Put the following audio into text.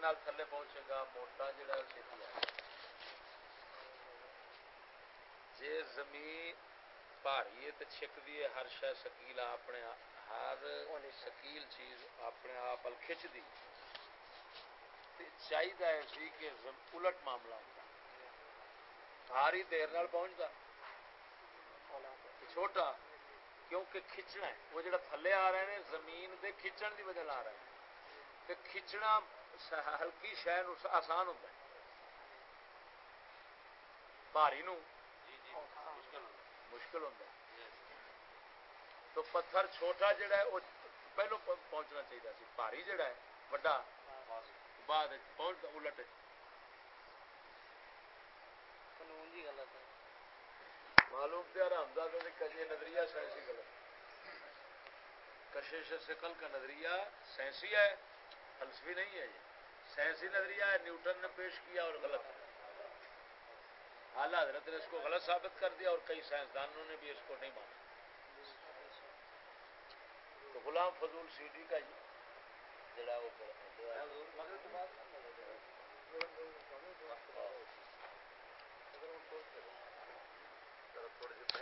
نال تھلے پہنچے گا موٹا جڑا چھتی ہے جے زمین پہاڑی ہے تے چھک دی ہے ہر شے شکیلا اپنے ہر شکیل چیز اپنے آپ ال کھچ دی تے سی کہ الٹ معاملہ ہوتا بھاری دیر نال پہنچدا چھوٹا کیونکہ کھچنا ہے وہ جڑا تھلے آ رہے ہیں زمین دے کھچن دی وجہ لا رہے ہیں تے کھچنا ہلکی شہ آسان ہوتا ہے بھاری نو مشکل ہوتا ہے تو پتھر چھوٹا جڑا ہے وہ پہلو پہنچنا چاہیے سی بھاری جڑا ہے وڈا بعد الٹ قانون جی غلط ہے معلوم تے آرام نظریہ سائنسی غلط کشش شکل کا نظریہ سائنسی ہے فلسفی نہیں ہے یہ۔ سائنسی نظریہ ہے، نیوٹن نے پیش کیا اور غلط۔ ہے اعلیٰ حضرت نے اس کو غلط ثابت کر دیا اور کئی سائنسدانوں نے بھی اس کو نہیں مانا۔ تو غلام فضول سی ڈی کا جڑا وہ تھوڑا